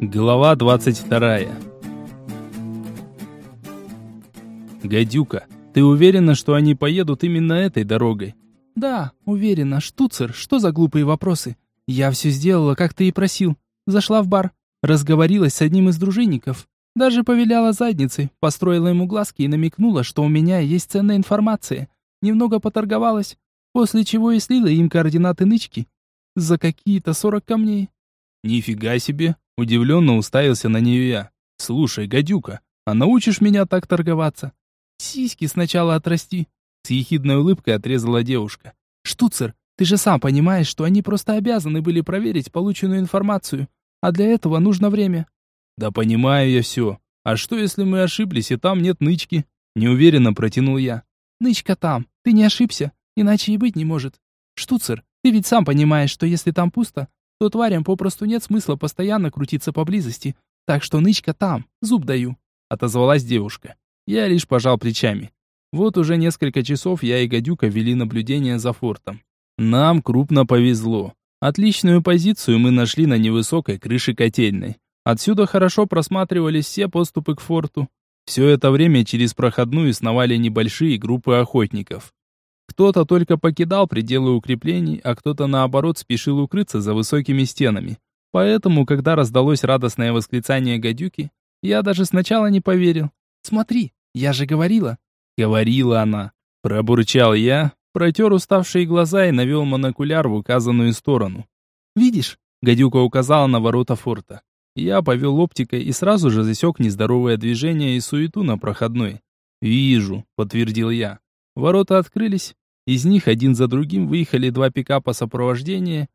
Глава 22. Гадюка, ты уверена, что они поедут именно этой дорогой? Да, уверена. Штуцер, что за глупые вопросы? Я все сделала, как ты и просил. Зашла в бар, разговорилась с одним из дружинников, даже повеляла задницей, построила ему глазки и намекнула, что у меня есть ценная информация. Немного поторговалась, после чего и слила им координаты нычки за какие-то сорок камней. Нифига себе, Удивленно уставился на нее я. «Слушай, гадюка, а научишь меня так торговаться?» «Сиськи сначала отрасти», — с ехидной улыбкой отрезала девушка. «Штуцер, ты же сам понимаешь, что они просто обязаны были проверить полученную информацию, а для этого нужно время». «Да понимаю я все. А что, если мы ошиблись, и там нет нычки?» Неуверенно протянул я. «Нычка там. Ты не ошибся. Иначе и быть не может. Штуцер, ты ведь сам понимаешь, что если там пусто, то тварям попросту нет смысла постоянно крутиться поблизости. Так что нычка там, зуб даю», — отозвалась девушка. Я лишь пожал плечами. Вот уже несколько часов я и Гадюка вели наблюдение за фортом. Нам крупно повезло. Отличную позицию мы нашли на невысокой крыше котельной. Отсюда хорошо просматривались все поступы к форту. Все это время через проходную сновали небольшие группы охотников. Кто-то только покидал пределы укреплений, а кто-то наоборот спешил укрыться за высокими стенами. Поэтому, когда раздалось радостное восклицание гадюки, я даже сначала не поверил. «Смотри, я же говорила!» Говорила она. Пробурчал я, протер уставшие глаза и навел монокуляр в указанную сторону. «Видишь?» Гадюка указала на ворота форта. Я повел оптикой и сразу же засек нездоровое движение и суету на проходной. «Вижу», — подтвердил я. Ворота открылись, из них один за другим выехали два пикапа сопровождения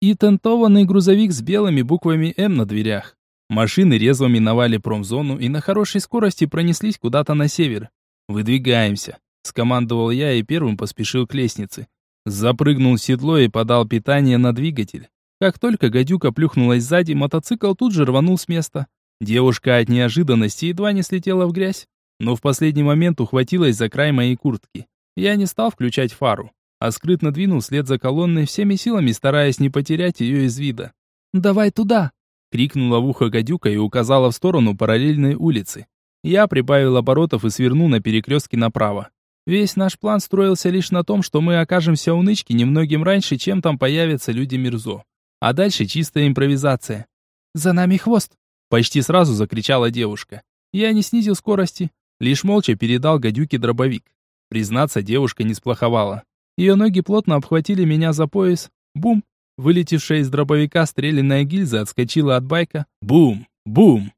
и тентованный грузовик с белыми буквами «М» на дверях. Машины резво миновали промзону и на хорошей скорости пронеслись куда-то на север. «Выдвигаемся», — скомандовал я и первым поспешил к лестнице. Запрыгнул в седло и подал питание на двигатель. Как только гадюка плюхнулась сзади, мотоцикл тут же рванул с места. Девушка от неожиданности едва не слетела в грязь но в последний момент ухватилась за край моей куртки. Я не стал включать фару, а скрытно двинул вслед за колонной, всеми силами стараясь не потерять ее из вида. «Давай туда!» — крикнула в ухо гадюка и указала в сторону параллельной улицы. Я прибавил оборотов и свернул на перекрестке направо. Весь наш план строился лишь на том, что мы окажемся у нычки немногим раньше, чем там появятся люди Мирзо. А дальше чистая импровизация. «За нами хвост!» — почти сразу закричала девушка. Я не снизил скорости, Лишь молча передал гадюке дробовик. Признаться, девушка не сплоховала. Ее ноги плотно обхватили меня за пояс. Бум! Вылетевшая из дробовика стрелянная гильза отскочила от байка. Бум! Бум!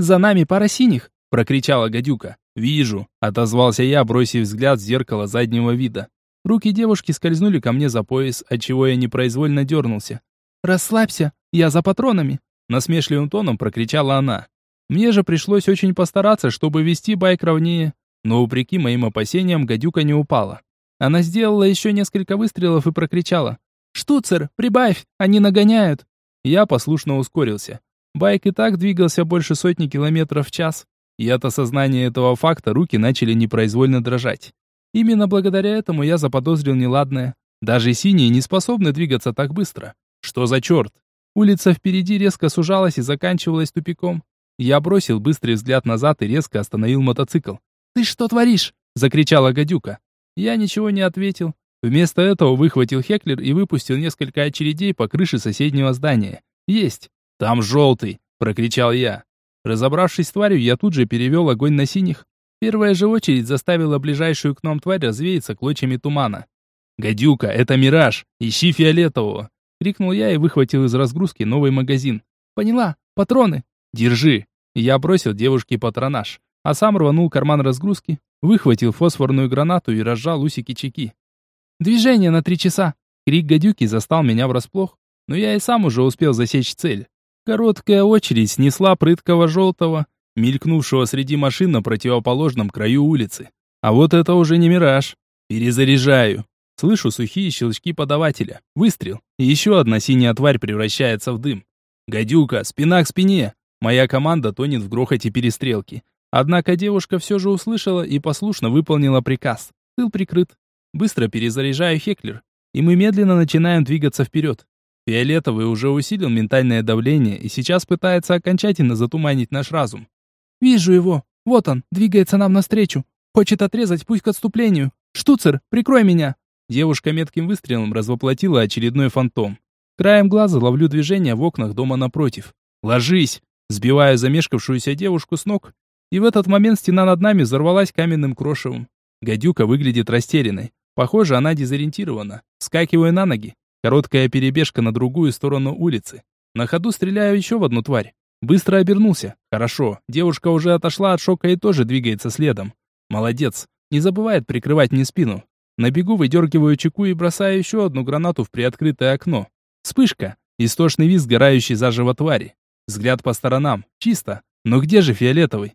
«За нами пара синих!» — прокричала гадюка. «Вижу!» — отозвался я, бросив взгляд в зеркало заднего вида. Руки девушки скользнули ко мне за пояс, отчего я непроизвольно дернулся. «Расслабься, я за патронами!» Насмешливым тоном прокричала она. Мне же пришлось очень постараться, чтобы вести байк ровнее, но упреки моим опасениям гадюка не упала. Она сделала еще несколько выстрелов и прокричала. «Штуцер, прибавь, они нагоняют!» Я послушно ускорился. Байк и так двигался больше сотни километров в час, и от осознания этого факта руки начали непроизвольно дрожать. Именно благодаря этому я заподозрил неладное. Даже синие не способны двигаться так быстро. Что за черт? Улица впереди резко сужалась и заканчивалась тупиком. Я бросил быстрый взгляд назад и резко остановил мотоцикл. «Ты что творишь?» — закричала гадюка. Я ничего не ответил. Вместо этого выхватил Хеклер и выпустил несколько очередей по крыше соседнего здания. «Есть!» «Там желтый!» — прокричал я. Разобравшись с тварью, я тут же перевел огонь на синих. Первая же очередь заставила ближайшую к нам тварь развеяться клочьями тумана. «Гадюка, это мираж! Ищи фиолетового!» — крикнул я и выхватил из разгрузки новый магазин. «Поняла! Патроны!» «Держи!» Я бросил девушке патронаж, а сам рванул карман разгрузки, выхватил фосфорную гранату и разжал усики-чеки. «Движение на три часа!» Крик гадюки застал меня врасплох, но я и сам уже успел засечь цель. Короткая очередь снесла прыткого желтого, мелькнувшего среди машин на противоположном краю улицы. А вот это уже не мираж. Перезаряжаю. Слышу сухие щелчки подавателя. Выстрел. И еще одна синяя тварь превращается в дым. Гадюка, спина к спине. Моя команда тонет в грохоте перестрелки. Однако девушка все же услышала и послушно выполнила приказ. Тыл прикрыт. Быстро перезаряжаю Хеклер, и мы медленно начинаем двигаться вперед. Фиолетовый уже усилил ментальное давление и сейчас пытается окончательно затуманить наш разум. «Вижу его. Вот он, двигается нам навстречу. Хочет отрезать путь к отступлению. Штуцер, прикрой меня!» Девушка метким выстрелом развоплотила очередной фантом. Краем глаза ловлю движение в окнах дома напротив. «Ложись!» Сбиваю замешкавшуюся девушку с ног. И в этот момент стена над нами взорвалась каменным крошевом. Гадюка выглядит растерянной. Похоже, она дезориентирована. Скакиваю на ноги. Короткая перебежка на другую сторону улицы. На ходу стреляю еще в одну тварь. Быстро обернулся. Хорошо, девушка уже отошла от шока и тоже двигается следом. Молодец. Не забывает прикрывать мне спину. На бегу выдергиваю чеку и бросаю еще одну гранату в приоткрытое окно. Вспышка. Истошный визг сгорающей заживо твари. Взгляд по сторонам. Чисто. Но где же фиолетовый?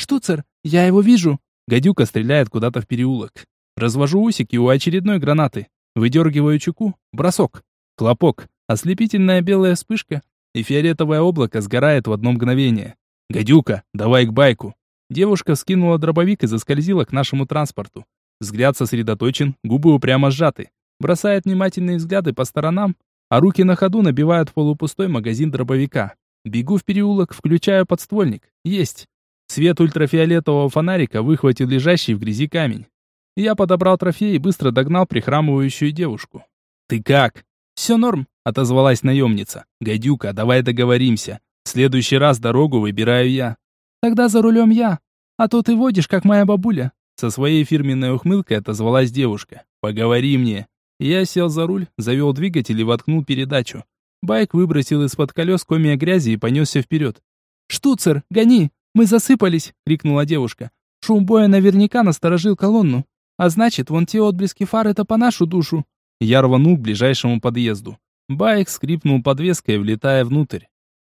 «Штуцер, я его вижу!» Гадюка стреляет куда-то в переулок. Развожу усики у очередной гранаты. Выдергиваю чеку, бросок, хлопок, ослепительная белая вспышка, и фиолетовое облако сгорает в одно мгновение. «Гадюка, давай к байку!» Девушка скинула дробовик и заскользила к нашему транспорту. Взгляд сосредоточен, губы упрямо сжаты. Бросает внимательные взгляды по сторонам, а руки на ходу набивают полупустой магазин дробовика. Бегу в переулок, включаю подствольник. Есть. Свет ультрафиолетового фонарика выхватил лежащий в грязи камень. Я подобрал трофей и быстро догнал прихрамывающую девушку. «Ты как?» «Все норм», — отозвалась наемница. «Гадюка, давай договоримся. В следующий раз дорогу выбираю я». «Тогда за рулем я. А то ты водишь, как моя бабуля». Со своей фирменной ухмылкой отозвалась девушка. «Поговори мне». Я сел за руль, завел двигатель и воткнул передачу. Байк выбросил из-под колес комья грязи и понесся вперед. «Штуцер, гони! Мы засыпались!» — крикнула девушка. «Шум боя наверняка насторожил колонну. А значит, вон те отблески фар — это по нашу душу. Я рванул к ближайшему подъезду. Байк скрипнул подвеской, влетая внутрь.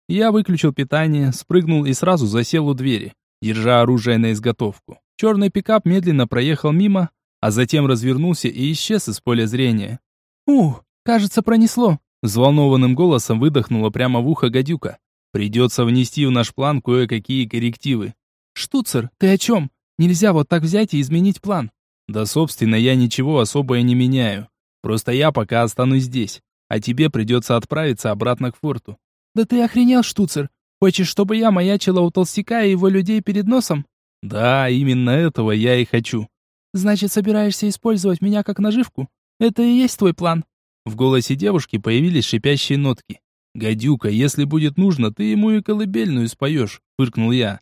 Я выключил питание, спрыгнул и сразу засел у двери, держа оружие на изготовку. Черный пикап медленно проехал мимо, а затем развернулся и исчез из поля зрения. «Ух, кажется, пронесло!» Взволнованным голосом выдохнула прямо в ухо гадюка. «Придется внести в наш план кое-какие коррективы». «Штуцер, ты о чем? Нельзя вот так взять и изменить план». Да, собственно, я ничего особое не меняю. Просто я пока останусь здесь, а тебе придется отправиться обратно к форту. Да ты охренел, штуцер. Хочешь, чтобы я маячила у толстяка и его людей перед носом? Да, именно этого я и хочу. Значит, собираешься использовать меня как наживку? Это и есть твой план. В голосе девушки появились шипящие нотки. «Гадюка, если будет нужно, ты ему и колыбельную споешь», — фыркнул я.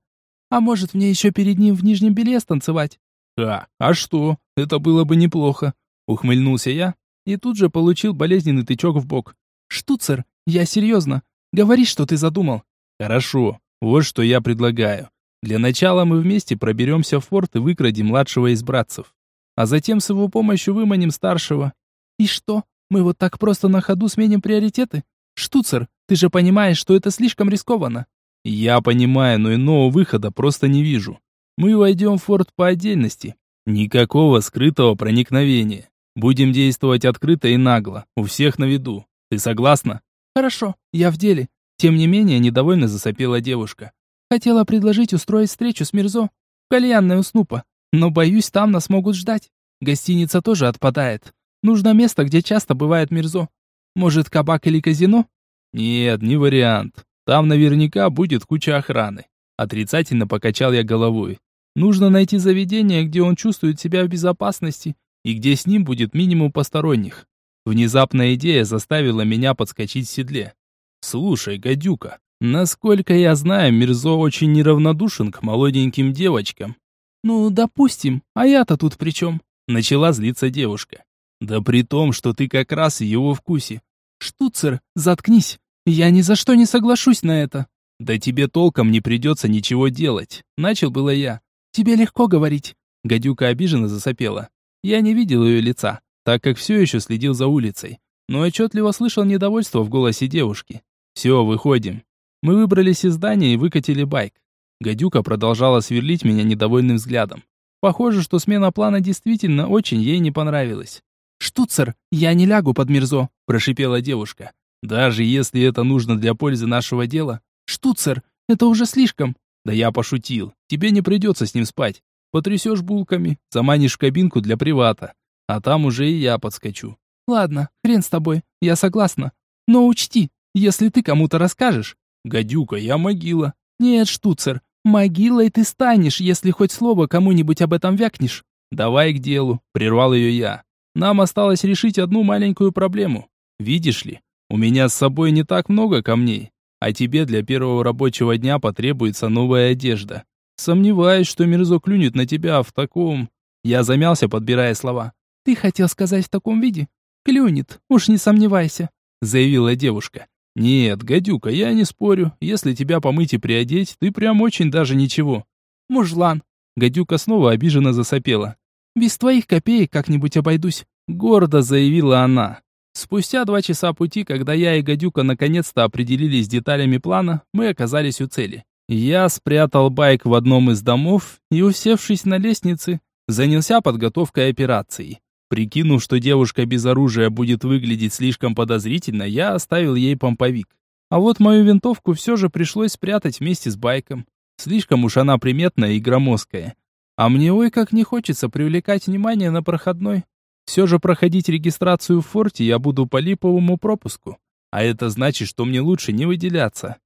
«А может, мне еще перед ним в нижнем белье станцевать?» «А, а что? Это было бы неплохо», — ухмыльнулся я и тут же получил болезненный тычок в бок. «Штуцер, я серьезно. Говори, что ты задумал». «Хорошо. Вот что я предлагаю. Для начала мы вместе проберемся в форт и выкрадем младшего из братцев. А затем с его помощью выманим старшего». «И что? Мы вот так просто на ходу сменим приоритеты? Штуцер, ты же понимаешь, что это слишком рискованно». «Я понимаю, но иного выхода просто не вижу. Мы войдем в форт по отдельности. Никакого скрытого проникновения. Будем действовать открыто и нагло, у всех на виду. Ты согласна? Хорошо, я в деле. Тем не менее, недовольно засопела девушка. Хотела предложить устроить встречу с Мирзо в кальянной у Снупа, но боюсь, там нас могут ждать. Гостиница тоже отпадает. Нужно место, где часто бывает Мирзо. Может, кабак или казино? Нет, не вариант. Там наверняка будет куча охраны. Отрицательно покачал я головой. Нужно найти заведение, где он чувствует себя в безопасности и где с ним будет минимум посторонних. Внезапная идея заставила меня подскочить в седле. Слушай, гадюка, насколько я знаю, Мирзо очень неравнодушен к молоденьким девочкам. Ну, допустим, а я-то тут при чем? Начала злиться девушка. Да при том, что ты как раз в его вкусе. Штуцер, заткнись. Я ни за что не соглашусь на это. Да тебе толком не придется ничего делать. Начал было я. Тебе легко говорить. Гадюка обиженно засопела. Я не видел ее лица, так как все еще следил за улицей, но отчетливо слышал недовольство в голосе девушки. Все, выходим. Мы выбрались из здания и выкатили байк. Гадюка продолжала сверлить меня недовольным взглядом. Похоже, что смена плана действительно очень ей не понравилась. «Штуцер, я не лягу под Мирзо», – прошипела девушка. «Даже если это нужно для пользы нашего дела, «Штуцер, это уже слишком!» «Да я пошутил. Тебе не придется с ним спать. Потрясешь булками, заманишь в кабинку для привата. А там уже и я подскочу». «Ладно, хрен с тобой. Я согласна. Но учти, если ты кому-то расскажешь... Гадюка, я могила. Нет, штуцер, могилой ты станешь, если хоть слово кому-нибудь об этом вякнешь. Давай к делу, прервал ее я. Нам осталось решить одну маленькую проблему. Видишь ли, у меня с собой не так много камней, а тебе для первого рабочего дня потребуется новая одежда. Сомневаюсь, что Мирзо клюнет на тебя в таком... Я замялся, подбирая слова. Ты хотел сказать в таком виде? Клюнет, уж не сомневайся, заявила девушка. Нет, гадюка, я не спорю. Если тебя помыть и приодеть, ты прям очень даже ничего. Мужлан. Гадюка снова обиженно засопела. Без твоих копеек как-нибудь обойдусь, гордо заявила она. Спустя два часа пути, когда я и Гадюка наконец-то определились с деталями плана, мы оказались у цели. Я спрятал байк в одном из домов и, усевшись на лестнице, занялся подготовкой операции. Прикинув, что девушка без оружия будет выглядеть слишком подозрительно, я оставил ей помповик. А вот мою винтовку все же пришлось спрятать вместе с байком. Слишком уж она приметная и громоздкая. А мне ой как не хочется привлекать внимание на проходной. Все же проходить регистрацию в форте я буду по липовому пропуску. А это значит, что мне лучше не выделяться.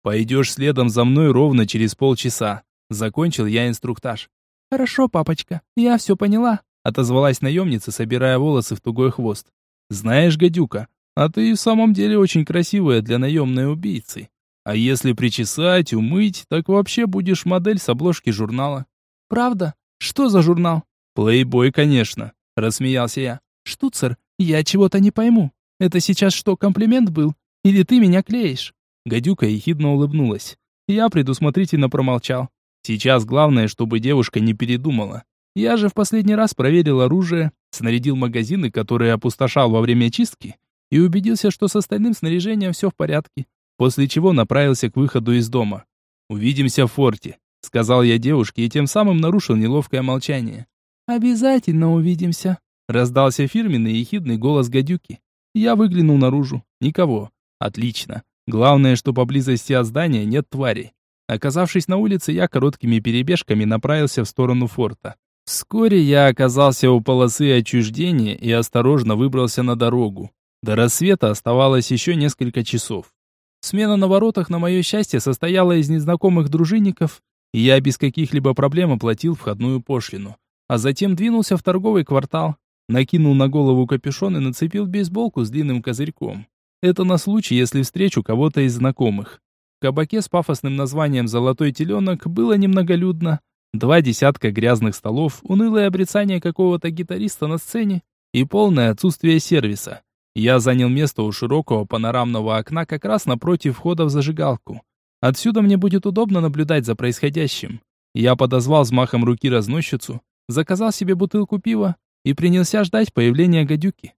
Пойдешь следом за мной ровно через полчаса. Закончил я инструктаж. Хорошо, папочка, я все поняла. Отозвалась наемница, собирая волосы в тугой хвост. Знаешь, гадюка, а ты в самом деле очень красивая для наемной убийцы. А если причесать, умыть, так вообще будешь модель с обложки журнала. Правда? Что за журнал? Плейбой, конечно. Рассмеялся я. Штуцер, я чего-то не пойму. Это сейчас что, комплимент был? Или ты меня клеишь? Гадюка ехидно улыбнулась. Я предусмотрительно промолчал. Сейчас главное, чтобы девушка не передумала. Я же в последний раз проверил оружие, снарядил магазины, которые опустошал во время чистки, и убедился, что с остальным снаряжением все в порядке, после чего направился к выходу из дома. «Увидимся в форте», — сказал я девушке и тем самым нарушил неловкое молчание. «Обязательно увидимся», — раздался фирменный ехидный голос гадюки. Я выглянул наружу. Никого. Отлично. Главное, что поблизости от здания нет тварей. Оказавшись на улице, я короткими перебежками направился в сторону форта. Вскоре я оказался у полосы отчуждения и осторожно выбрался на дорогу. До рассвета оставалось еще несколько часов. Смена на воротах, на мое счастье, состояла из незнакомых дружинников, и я без каких-либо проблем оплатил входную пошлину а затем двинулся в торговый квартал, накинул на голову капюшон и нацепил бейсболку с длинным козырьком. Это на случай, если встречу кого-то из знакомых. В кабаке с пафосным названием «Золотой теленок» было немноголюдно. Два десятка грязных столов, унылое обрицание какого-то гитариста на сцене и полное отсутствие сервиса. Я занял место у широкого панорамного окна как раз напротив входа в зажигалку. Отсюда мне будет удобно наблюдать за происходящим. Я подозвал взмахом руки разносчицу, заказал себе бутылку пива и принялся ждать появления гадюки.